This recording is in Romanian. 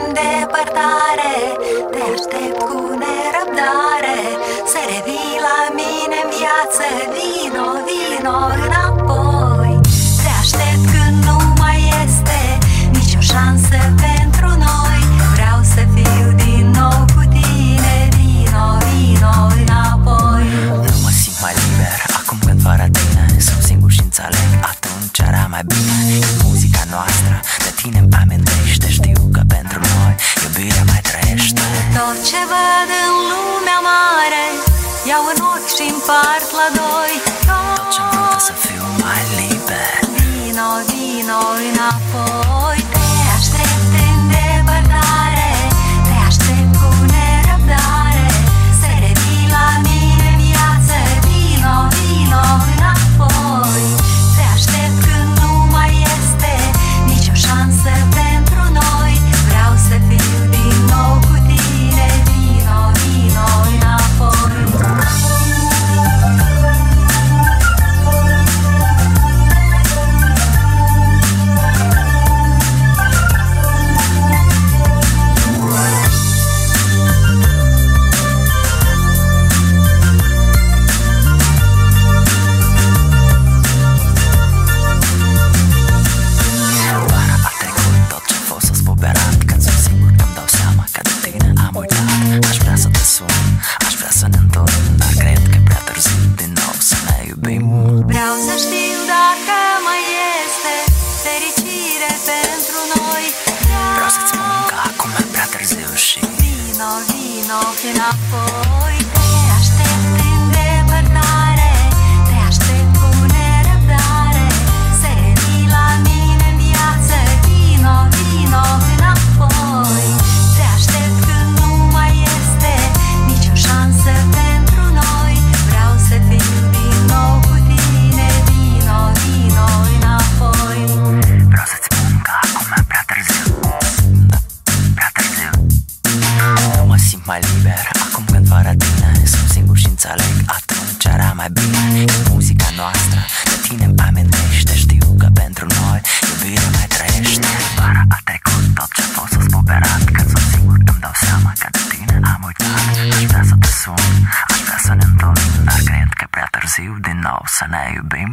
îndepărtare Te aștept cu nerăbdare. Să revii la mine în viață. Vino, vino înapoi. Te aștept când nu mai este Nicio șansă pentru noi. Vreau să fiu din nou cu tine. Vino, vino înapoi. Nu mă simt mai liber Acum când vara tine Sunt singur și înțeleg Atunci era mai bine. E muzica noastră De tine amintește Iubirea mai trăiește. Tot ce văd în lumea mare Iau în ochi și împart la doi. Tot ce vreau să fiu mai liber. Vino, vino înapoi dacă mai este fericire pentru noi Vreau să-ți spun că acum e prea târziu și Vino, vino înapoi Te înțeleg Atunci era mai bine. E muzica noastră De tine îmi amintește. Știu că pentru noi Iubirea mai trăiește. Vara a trecut Tot ce a fost s-a spuberat Când sunt singur îmi dau seama Că de tine am uitat. Aș vrea să te sun Aș vrea să ne întâlnim Dar cred că e prea târziu Din nou să ne iubim